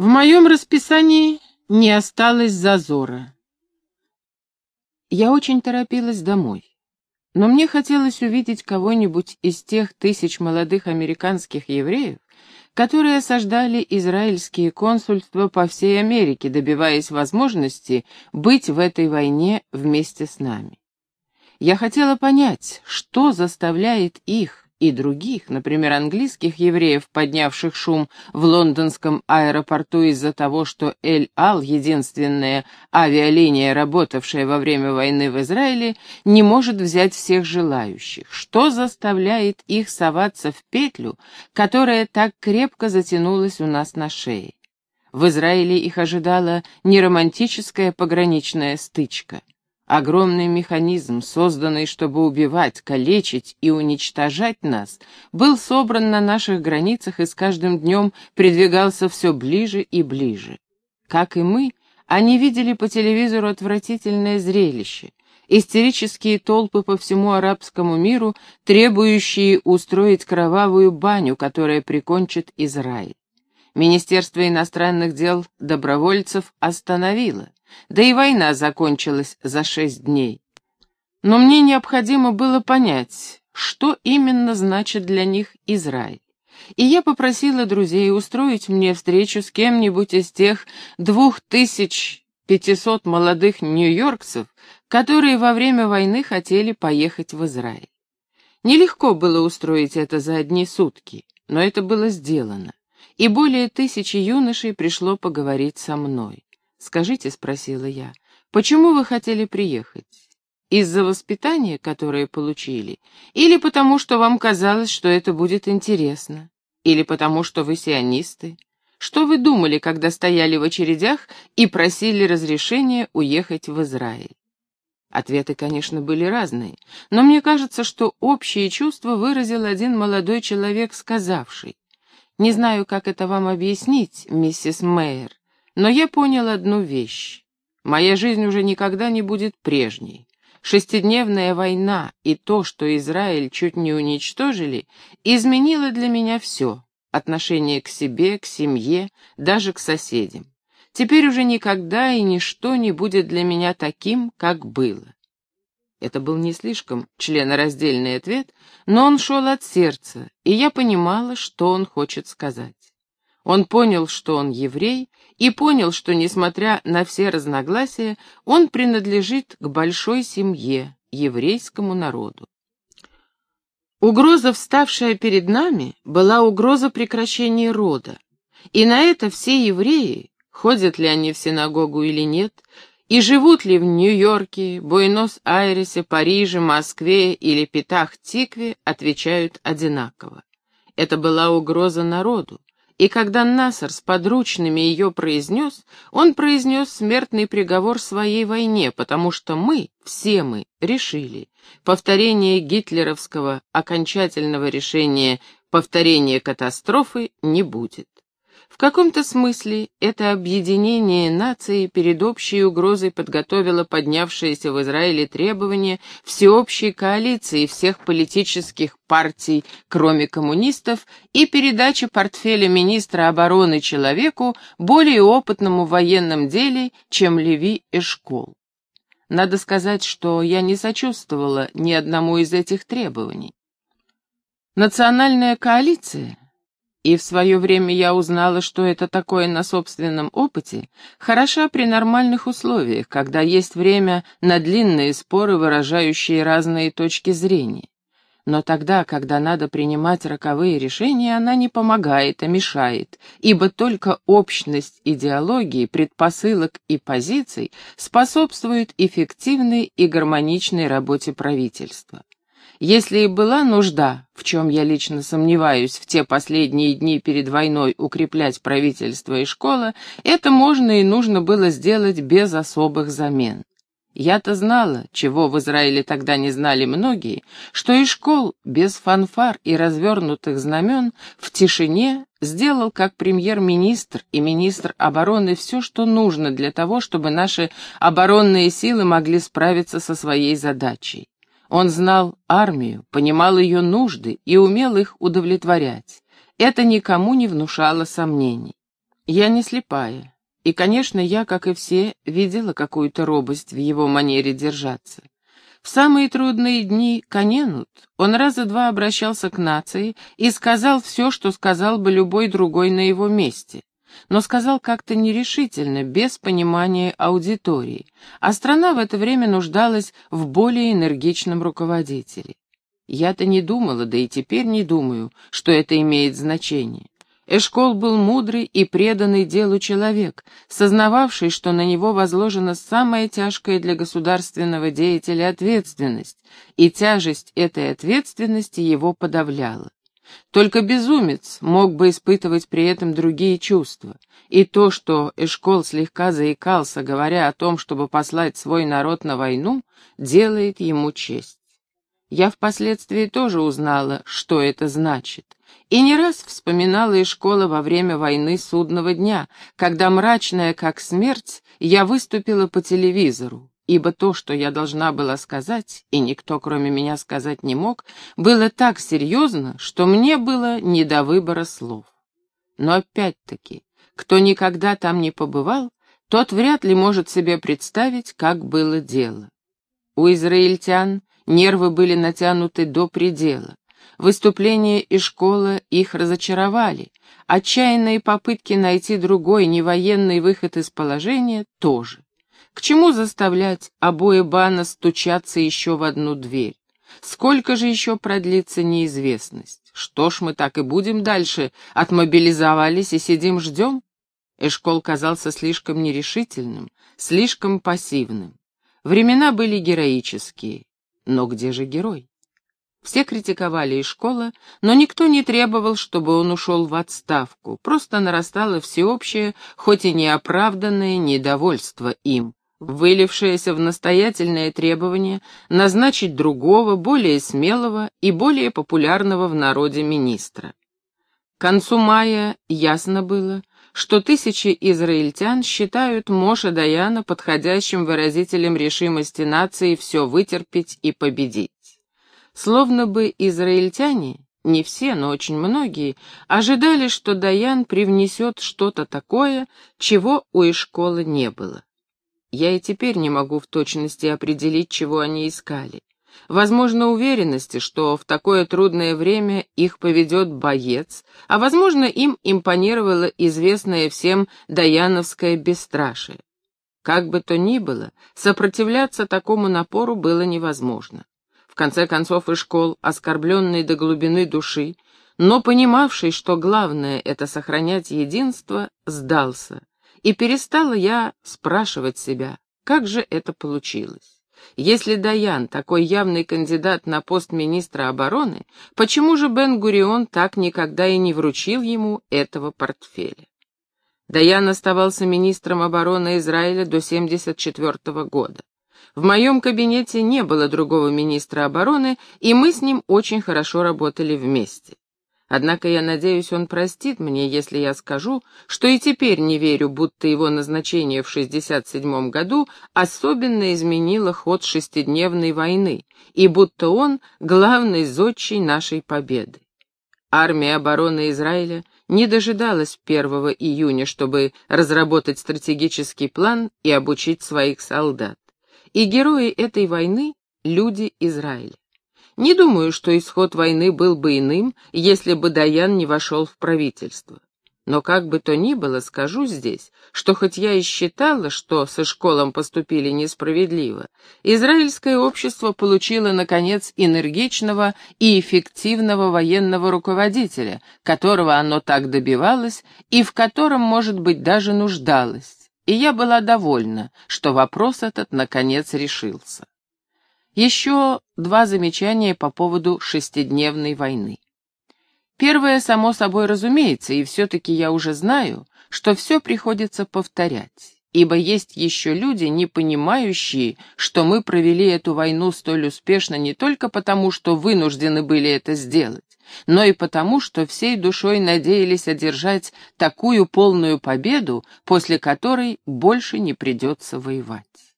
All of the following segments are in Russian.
В моем расписании не осталось зазора. Я очень торопилась домой. Но мне хотелось увидеть кого-нибудь из тех тысяч молодых американских евреев, которые осаждали израильские консульства по всей Америке, добиваясь возможности быть в этой войне вместе с нами. Я хотела понять, что заставляет их, и других, например, английских евреев, поднявших шум в лондонском аэропорту из-за того, что Эль-Ал, единственная авиалиния, работавшая во время войны в Израиле, не может взять всех желающих. Что заставляет их соваться в петлю, которая так крепко затянулась у нас на шее? В Израиле их ожидала не романтическая пограничная стычка. Огромный механизм, созданный, чтобы убивать, калечить и уничтожать нас, был собран на наших границах и с каждым днем придвигался все ближе и ближе. Как и мы, они видели по телевизору отвратительное зрелище. Истерические толпы по всему арабскому миру, требующие устроить кровавую баню, которая прикончит Израиль. Министерство иностранных дел добровольцев остановило. Да и война закончилась за шесть дней. Но мне необходимо было понять, что именно значит для них Израиль. И я попросила друзей устроить мне встречу с кем-нибудь из тех двух тысяч пятисот молодых нью-йоркцев, которые во время войны хотели поехать в Израиль. Нелегко было устроить это за одни сутки, но это было сделано, и более тысячи юношей пришло поговорить со мной. «Скажите», — спросила я, — «почему вы хотели приехать? Из-за воспитания, которое получили? Или потому, что вам казалось, что это будет интересно? Или потому, что вы сионисты? Что вы думали, когда стояли в очередях и просили разрешения уехать в Израиль?» Ответы, конечно, были разные, но мне кажется, что общее чувство выразил один молодой человек, сказавший. «Не знаю, как это вам объяснить, миссис Мэйер, но я понял одну вещь. Моя жизнь уже никогда не будет прежней. Шестидневная война и то, что Израиль чуть не уничтожили, изменило для меня все. Отношение к себе, к семье, даже к соседям. Теперь уже никогда и ничто не будет для меня таким, как было. Это был не слишком членораздельный ответ, но он шел от сердца, и я понимала, что он хочет сказать. Он понял, что он еврей, и понял, что, несмотря на все разногласия, он принадлежит к большой семье, еврейскому народу. Угроза, вставшая перед нами, была угроза прекращения рода. И на это все евреи, ходят ли они в синагогу или нет, и живут ли в Нью-Йорке, Буэнос-Айресе, Париже, Москве или Петах-Тикве, отвечают одинаково. Это была угроза народу, и когда Насар с подручными ее произнес, он произнес смертный приговор своей войне, потому что мы, все мы, решили, повторение гитлеровского окончательного решения повторения катастрофы не будет. Каком-то смысле это объединение нации перед общей угрозой подготовило поднявшееся в Израиле требование всеобщей коалиции всех политических партий, кроме коммунистов, и передачи портфеля министра обороны человеку, более опытному в военном деле, чем Леви Эшкол. Надо сказать, что я не сочувствовала ни одному из этих требований. Национальная коалиция и в свое время я узнала, что это такое на собственном опыте, хороша при нормальных условиях, когда есть время на длинные споры, выражающие разные точки зрения. Но тогда, когда надо принимать роковые решения, она не помогает, а мешает, ибо только общность идеологии, предпосылок и позиций способствует эффективной и гармоничной работе правительства. Если и была нужда, в чем я лично сомневаюсь, в те последние дни перед войной укреплять правительство и школа, это можно и нужно было сделать без особых замен. Я-то знала, чего в Израиле тогда не знали многие, что и школ без фанфар и развернутых знамен в тишине сделал как премьер-министр и министр обороны все, что нужно для того, чтобы наши оборонные силы могли справиться со своей задачей. Он знал армию, понимал ее нужды и умел их удовлетворять. Это никому не внушало сомнений. Я не слепая, и, конечно, я, как и все, видела какую-то робость в его манере держаться. В самые трудные дни Каненут он раза два обращался к нации и сказал все, что сказал бы любой другой на его месте, но сказал как-то нерешительно, без понимания аудитории, а страна в это время нуждалась в более энергичном руководителе. Я-то не думала, да и теперь не думаю, что это имеет значение. Эшкол был мудрый и преданный делу человек, сознававший, что на него возложена самая тяжкая для государственного деятеля ответственность, и тяжесть этой ответственности его подавляла. Только безумец мог бы испытывать при этом другие чувства, и то, что Эшкол слегка заикался, говоря о том, чтобы послать свой народ на войну, делает ему честь. Я впоследствии тоже узнала, что это значит, и не раз вспоминала из школы во время войны судного дня, когда, мрачная как смерть, я выступила по телевизору, ибо то, что я должна была сказать, и никто кроме меня сказать не мог, было так серьезно, что мне было не до выбора слов. Но опять-таки, кто никогда там не побывал, тот вряд ли может себе представить, как было дело. У израильтян Нервы были натянуты до предела. Выступления и школа их разочаровали. Отчаянные попытки найти другой невоенный выход из положения тоже. К чему заставлять обои бана стучаться еще в одну дверь? Сколько же еще продлится неизвестность? Что ж мы так и будем дальше? Отмобилизовались и сидим ждем? Эшкол казался слишком нерешительным, слишком пассивным. Времена были героические. Но где же герой? Все критиковали и школа, но никто не требовал, чтобы он ушел в отставку. Просто нарастало всеобщее, хоть и неоправданное недовольство им, вылившееся в настоятельное требование назначить другого, более смелого и более популярного в народе министра. К концу мая ясно было, что тысячи израильтян считают Моша Даяна подходящим выразителем решимости нации все вытерпеть и победить. Словно бы израильтяне, не все, но очень многие, ожидали, что Даян привнесет что-то такое, чего у Ишкола не было. Я и теперь не могу в точности определить, чего они искали. Возможно, уверенности, что в такое трудное время их поведет боец, а, возможно, им импонировало известное всем Даяновское бесстрашие. Как бы то ни было, сопротивляться такому напору было невозможно. В конце концов, и школ, оскорбленный до глубины души, но понимавший, что главное — это сохранять единство, сдался, и перестала я спрашивать себя, как же это получилось. Если Даян такой явный кандидат на пост министра обороны, почему же Бен-Гурион так никогда и не вручил ему этого портфеля? Даян оставался министром обороны Израиля до 1974 года. В моем кабинете не было другого министра обороны, и мы с ним очень хорошо работали вместе. Однако я надеюсь, он простит мне, если я скажу, что и теперь не верю, будто его назначение в 67 году особенно изменило ход шестидневной войны, и будто он главный зодчий нашей победы. Армия обороны Израиля не дожидалась 1 июня, чтобы разработать стратегический план и обучить своих солдат. И герои этой войны — люди Израиля. Не думаю, что исход войны был бы иным, если бы Даян не вошел в правительство. Но как бы то ни было, скажу здесь, что хоть я и считала, что со школом поступили несправедливо, израильское общество получило, наконец, энергичного и эффективного военного руководителя, которого оно так добивалось и в котором, может быть, даже нуждалось. И я была довольна, что вопрос этот, наконец, решился. Еще два замечания по поводу шестидневной войны. Первое, само собой разумеется, и все-таки я уже знаю, что все приходится повторять, ибо есть еще люди, не понимающие, что мы провели эту войну столь успешно не только потому, что вынуждены были это сделать, но и потому, что всей душой надеялись одержать такую полную победу, после которой больше не придется воевать.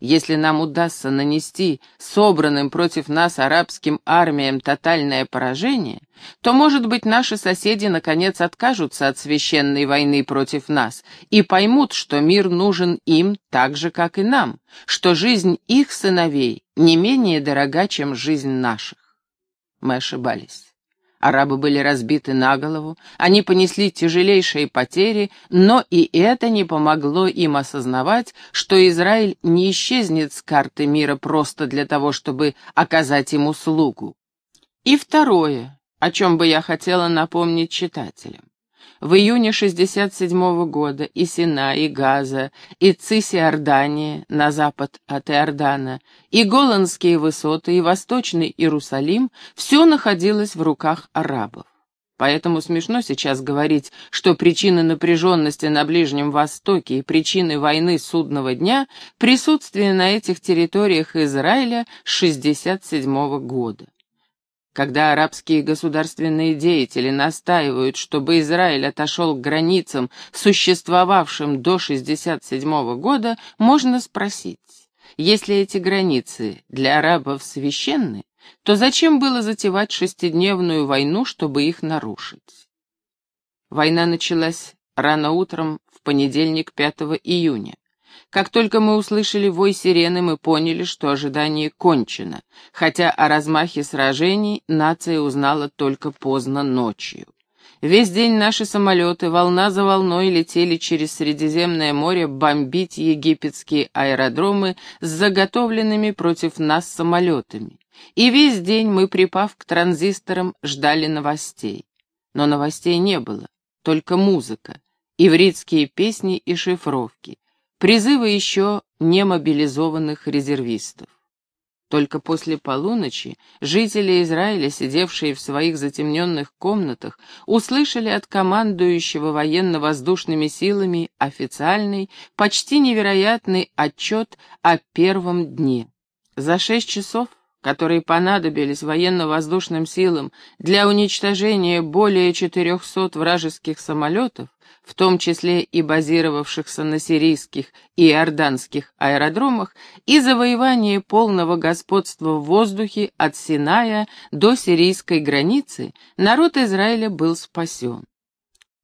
Если нам удастся нанести собранным против нас арабским армиям тотальное поражение, то, может быть, наши соседи наконец откажутся от священной войны против нас и поймут, что мир нужен им так же, как и нам, что жизнь их сыновей не менее дорога, чем жизнь наших. Мы ошибались. Арабы были разбиты на голову, они понесли тяжелейшие потери, но и это не помогло им осознавать, что Израиль не исчезнет с карты мира просто для того, чтобы оказать им услугу. И второе, о чем бы я хотела напомнить читателям. В июне 67 года и Сина, и Газа, и Цисиордания на запад от Иордана, и Голландские высоты, и Восточный Иерусалим — все находилось в руках арабов. Поэтому смешно сейчас говорить, что причины напряженности на Ближнем Востоке и причины войны судного дня — присутствие на этих территориях Израиля с 67 года. Когда арабские государственные деятели настаивают, чтобы Израиль отошел к границам, существовавшим до 1967 года, можно спросить, если эти границы для арабов священны, то зачем было затевать шестидневную войну, чтобы их нарушить? Война началась рано утром в понедельник 5 июня. Как только мы услышали вой сирены, мы поняли, что ожидание кончено, хотя о размахе сражений нация узнала только поздно ночью. Весь день наши самолеты волна за волной летели через Средиземное море бомбить египетские аэродромы с заготовленными против нас самолетами. И весь день мы, припав к транзисторам, ждали новостей. Но новостей не было, только музыка, ивритские песни и шифровки призывы еще не мобилизованных резервистов. Только после полуночи жители Израиля, сидевшие в своих затемненных комнатах, услышали от командующего военно-воздушными силами официальный, почти невероятный отчет о первом дне. За шесть часов которые понадобились военно-воздушным силам для уничтожения более 400 вражеских самолетов, в том числе и базировавшихся на сирийских и иорданских аэродромах, и завоевание полного господства в воздухе от Синая до сирийской границы, народ Израиля был спасен.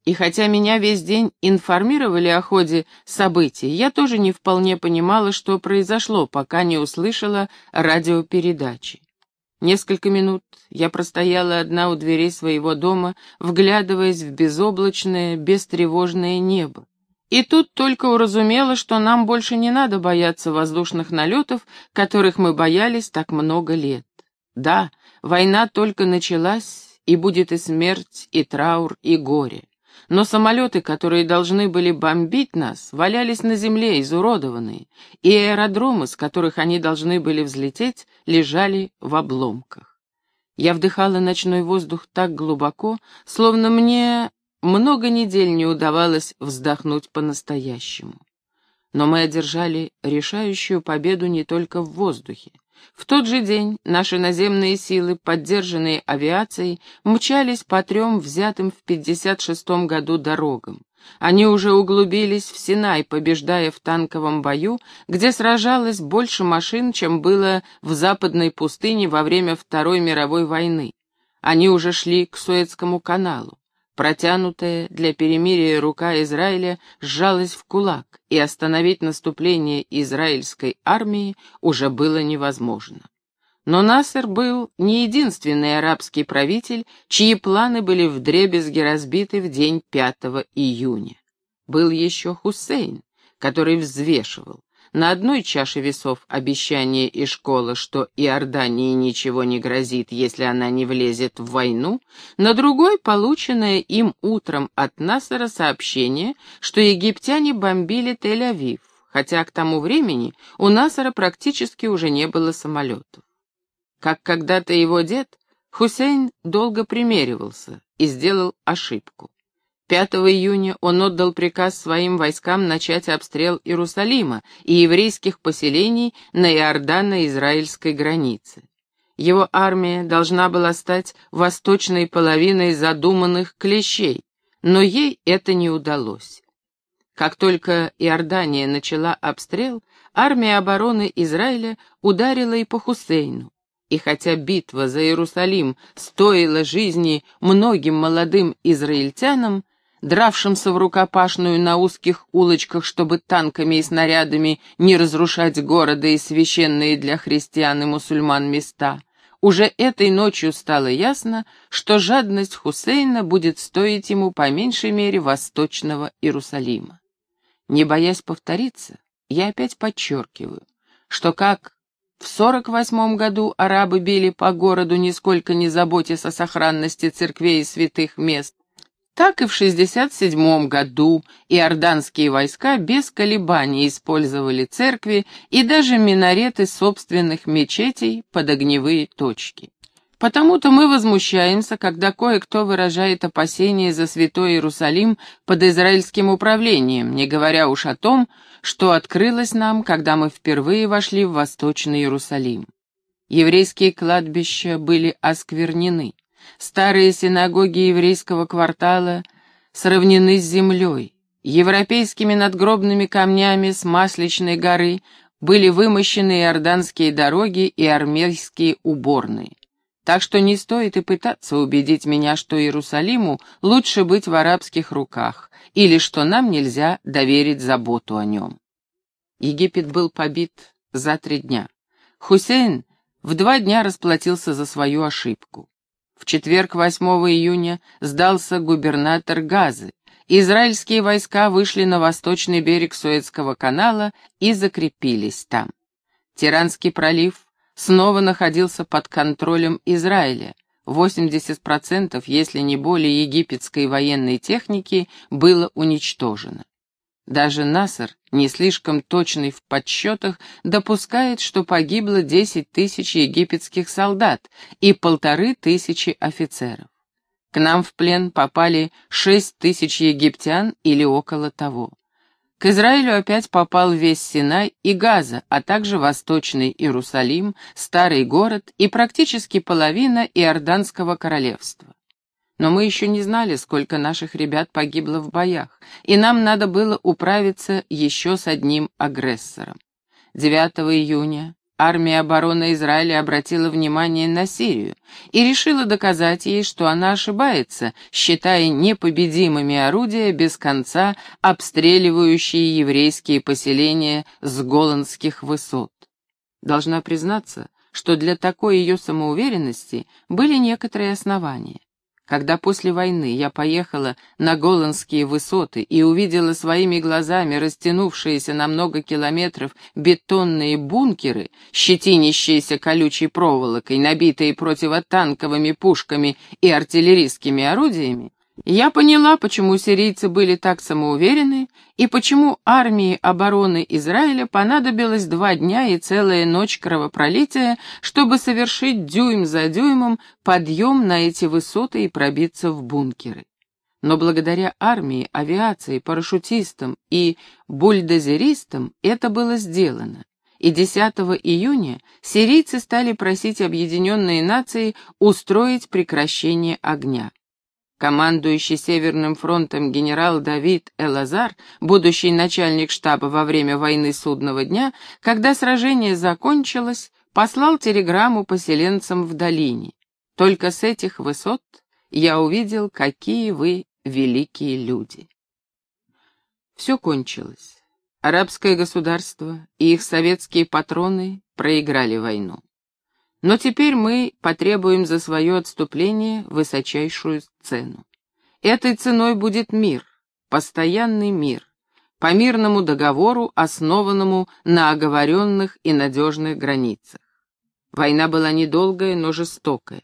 И хотя меня весь день информировали о ходе событий, я тоже не вполне понимала, что произошло, пока не услышала радиопередачи. Несколько минут я простояла одна у дверей своего дома, вглядываясь в безоблачное, бестревожное небо. И тут только уразумела, что нам больше не надо бояться воздушных налетов, которых мы боялись так много лет. Да, война только началась, и будет и смерть, и траур, и горе. Но самолеты, которые должны были бомбить нас, валялись на земле, изуродованные, и аэродромы, с которых они должны были взлететь, лежали в обломках. Я вдыхала ночной воздух так глубоко, словно мне много недель не удавалось вздохнуть по-настоящему. Но мы одержали решающую победу не только в воздухе. В тот же день наши наземные силы, поддержанные авиацией, мчались по трем взятым в 56 году дорогам. Они уже углубились в Синай, побеждая в танковом бою, где сражалось больше машин, чем было в западной пустыне во время Второй мировой войны. Они уже шли к Суэцкому каналу. Протянутая для перемирия рука Израиля сжалась в кулак, и остановить наступление израильской армии уже было невозможно. Но Насер был не единственный арабский правитель, чьи планы были вдребезги разбиты в день 5 июня. Был еще Хусейн, который взвешивал. На одной чаше весов обещание и школа, что Иордании ничего не грозит, если она не влезет в войну, на другой полученное им утром от Насара сообщение, что египтяне бомбили Тель-Авив, хотя к тому времени у Насара практически уже не было самолетов. Как когда-то его дед, Хусейн долго примеривался и сделал ошибку. 5 июня он отдал приказ своим войскам начать обстрел Иерусалима и еврейских поселений на Иордано-Израильской границе. Его армия должна была стать восточной половиной задуманных клещей, но ей это не удалось. Как только Иордания начала обстрел, армия обороны Израиля ударила и по Хусейну. И хотя битва за Иерусалим стоила жизни многим молодым израильтянам, дравшимся в рукопашную на узких улочках, чтобы танками и снарядами не разрушать города и священные для христиан и мусульман места, уже этой ночью стало ясно, что жадность Хусейна будет стоить ему по меньшей мере восточного Иерусалима. Не боясь повториться, я опять подчеркиваю, что как в сорок восьмом году арабы били по городу, нисколько не заботясь о сохранности церквей и святых мест, так и в 67 году иорданские войска без колебаний использовали церкви и даже минареты собственных мечетей под огневые точки. Потому-то мы возмущаемся, когда кое-кто выражает опасения за святой Иерусалим под израильским управлением, не говоря уж о том, что открылось нам, когда мы впервые вошли в Восточный Иерусалим. Еврейские кладбища были осквернены. Старые синагоги еврейского квартала сравнены с землей. Европейскими надгробными камнями с Масличной горы были вымощены иорданские дороги и армейские уборные. Так что не стоит и пытаться убедить меня, что Иерусалиму лучше быть в арабских руках, или что нам нельзя доверить заботу о нем. Египет был побит за три дня. Хусейн в два дня расплатился за свою ошибку. В четверг 8 июня сдался губернатор Газы. Израильские войска вышли на восточный берег Суэцкого канала и закрепились там. Тиранский пролив снова находился под контролем Израиля. 80%, если не более египетской военной техники, было уничтожено. Даже Насер, не слишком точный в подсчетах, допускает, что погибло 10 тысяч египетских солдат и полторы тысячи офицеров. К нам в плен попали 6 тысяч египтян или около того. К Израилю опять попал весь Синай и Газа, а также Восточный Иерусалим, Старый город и практически половина Иорданского королевства. Но мы еще не знали, сколько наших ребят погибло в боях, и нам надо было управиться еще с одним агрессором. 9 июня Армия обороны Израиля обратила внимание на Сирию и решила доказать ей, что она ошибается, считая непобедимыми орудия без конца обстреливающие еврейские поселения с голландских высот. Должна признаться, что для такой ее самоуверенности были некоторые основания. Когда после войны я поехала на Голландские высоты и увидела своими глазами растянувшиеся на много километров бетонные бункеры, щетинящиеся колючей проволокой, набитые противотанковыми пушками и артиллерийскими орудиями, я поняла, почему сирийцы были так самоуверены и почему армии обороны Израиля понадобилось два дня и целая ночь кровопролития, чтобы совершить дюйм за дюймом подъем на эти высоты и пробиться в бункеры. Но благодаря армии, авиации, парашютистам и бульдозеристам это было сделано. И 10 июня сирийцы стали просить Объединенные Нации устроить прекращение огня. Командующий Северным фронтом генерал Давид Элазар, будущий начальник штаба во время войны судного дня, когда сражение закончилось, послал телеграмму поселенцам в долине. Только с этих высот я увидел, какие вы великие люди. Все кончилось. Арабское государство и их советские патроны проиграли войну. Но теперь мы потребуем за свое отступление высочайшую цену. Этой ценой будет мир, постоянный мир, по мирному договору, основанному на оговоренных и надежных границах. Война была недолгая, но жестокая.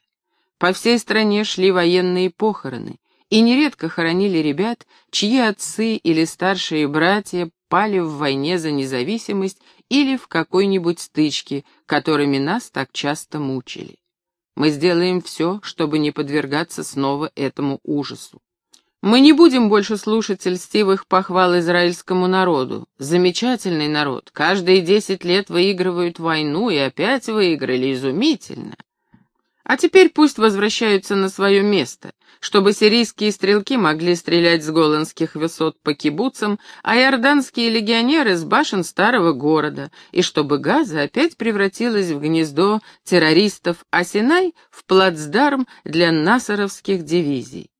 По всей стране шли военные похороны, и нередко хоронили ребят, чьи отцы или старшие братья пали в войне за независимость или в какой-нибудь стычке, которыми нас так часто мучили. Мы сделаем все, чтобы не подвергаться снова этому ужасу. Мы не будем больше слушать льстивых похвал израильскому народу. Замечательный народ, каждые десять лет выигрывают войну и опять выиграли, изумительно. А теперь пусть возвращаются на свое место, чтобы сирийские стрелки могли стрелять с голландских высот по кибуцам, а иорданские легионеры с башен старого города, и чтобы Газа опять превратилась в гнездо террористов, а Синай — в плацдарм для насаровских дивизий.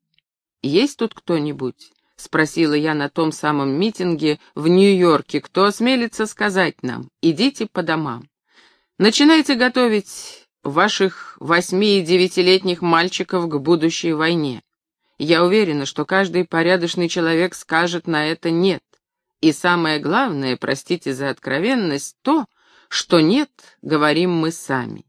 «Есть тут кто-нибудь?» — спросила я на том самом митинге в Нью-Йорке. «Кто осмелится сказать нам? Идите по домам. Начинайте готовить ваших восьми- и девятилетних мальчиков к будущей войне. Я уверена, что каждый порядочный человек скажет на это «нет». И самое главное, простите за откровенность, то, что «нет» говорим мы сами.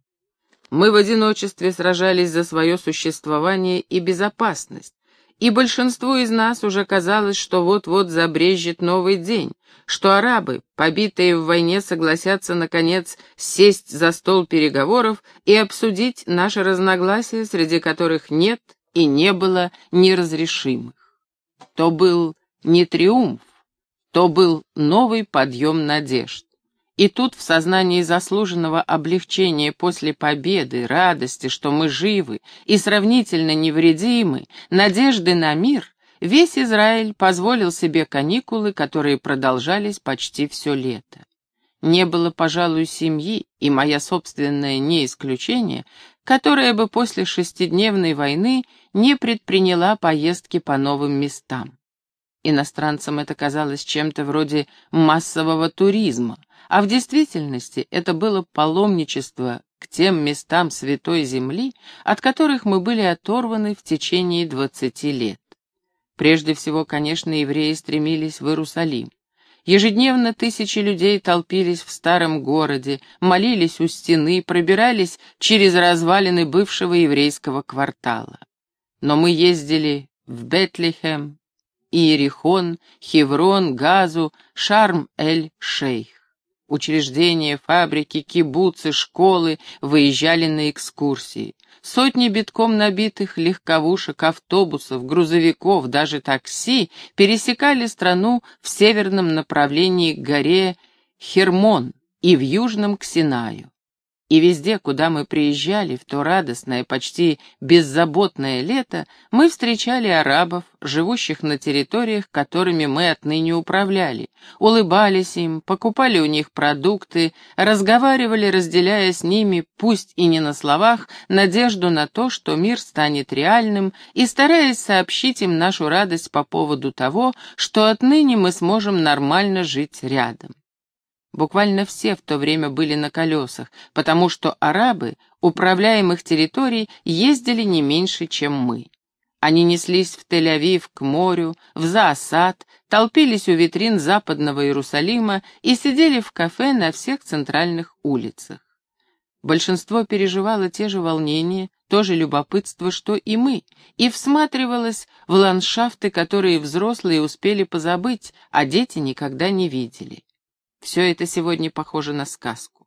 Мы в одиночестве сражались за свое существование и безопасность, и большинству из нас уже казалось, что вот-вот забрежет новый день, что арабы, побитые в войне, согласятся, наконец, сесть за стол переговоров и обсудить наши разногласия, среди которых нет и не было неразрешимых. То был не триумф, то был новый подъем надежд. И тут в сознании заслуженного облегчения после победы, радости, что мы живы и сравнительно невредимы, надежды на мир, весь Израиль позволил себе каникулы, которые продолжались почти все лето. Не было, пожалуй, семьи, и моя собственная не исключение, которая бы после шестидневной войны не предприняла поездки по новым местам. Иностранцам это казалось чем-то вроде массового туризма, а в действительности это было паломничество к тем местам Святой Земли, от которых мы были оторваны в течение двадцати лет. Прежде всего, конечно, евреи стремились в Иерусалим. Ежедневно тысячи людей толпились в старом городе, молились у стены, пробирались через развалины бывшего еврейского квартала. Но мы ездили в Бетлехем, Иерихон, Хеврон, Газу, Шарм-эль-Шейх. Учреждения, фабрики, кибуцы, школы выезжали на экскурсии. Сотни битком набитых легковушек, автобусов, грузовиков, даже такси пересекали страну в северном направлении к горе Хермон и в южном к Синаю. И везде, куда мы приезжали, в то радостное, почти беззаботное лето, мы встречали арабов, живущих на территориях, которыми мы отныне управляли, улыбались им, покупали у них продукты, разговаривали, разделяя с ними, пусть и не на словах, надежду на то, что мир станет реальным, и стараясь сообщить им нашу радость по поводу того, что отныне мы сможем нормально жить рядом. Буквально все в то время были на колесах, потому что арабы управляемых территорий ездили не меньше, чем мы. Они неслись в Тель-Авив, к морю, в Заосад, толпились у витрин западного Иерусалима и сидели в кафе на всех центральных улицах. Большинство переживало те же волнения, то же любопытство, что и мы, и всматривалось в ландшафты, которые взрослые успели позабыть, а дети никогда не видели. Все это сегодня похоже на сказку.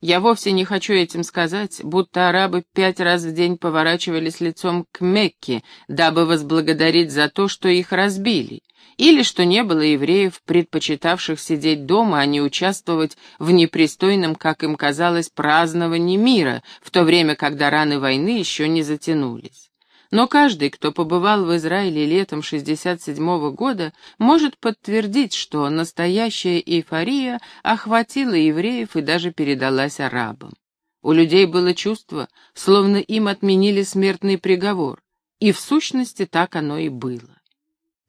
Я вовсе не хочу этим сказать, будто арабы пять раз в день поворачивались лицом к Мекке, дабы возблагодарить за то, что их разбили, или что не было евреев, предпочитавших сидеть дома, а не участвовать в непристойном, как им казалось, праздновании мира, в то время, когда раны войны еще не затянулись. Но каждый, кто побывал в Израиле летом 67-го года, может подтвердить, что настоящая эйфория охватила евреев и даже передалась арабам. У людей было чувство, словно им отменили смертный приговор, и в сущности так оно и было.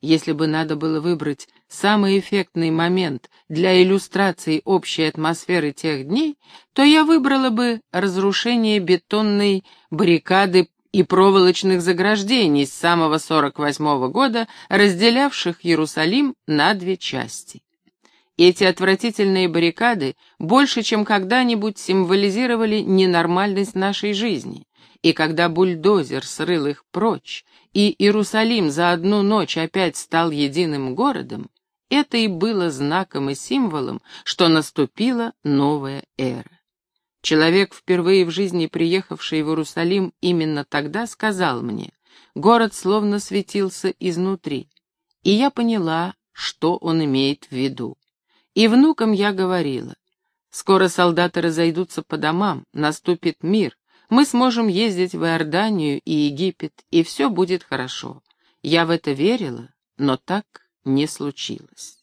Если бы надо было выбрать самый эффектный момент для иллюстрации общей атмосферы тех дней, то я выбрала бы разрушение бетонной баррикады и проволочных заграждений с самого 48-го года, разделявших Иерусалим на две части. Эти отвратительные баррикады больше, чем когда-нибудь символизировали ненормальность нашей жизни, и когда бульдозер срыл их прочь, и Иерусалим за одну ночь опять стал единым городом, это и было знаком и символом, что наступила новая эра. Человек, впервые в жизни приехавший в Иерусалим именно тогда, сказал мне, город словно светился изнутри, и я поняла, что он имеет в виду. И внукам я говорила, скоро солдаты разойдутся по домам, наступит мир, Мы сможем ездить в Иорданию и Египет, и все будет хорошо. Я в это верила, но так не случилось.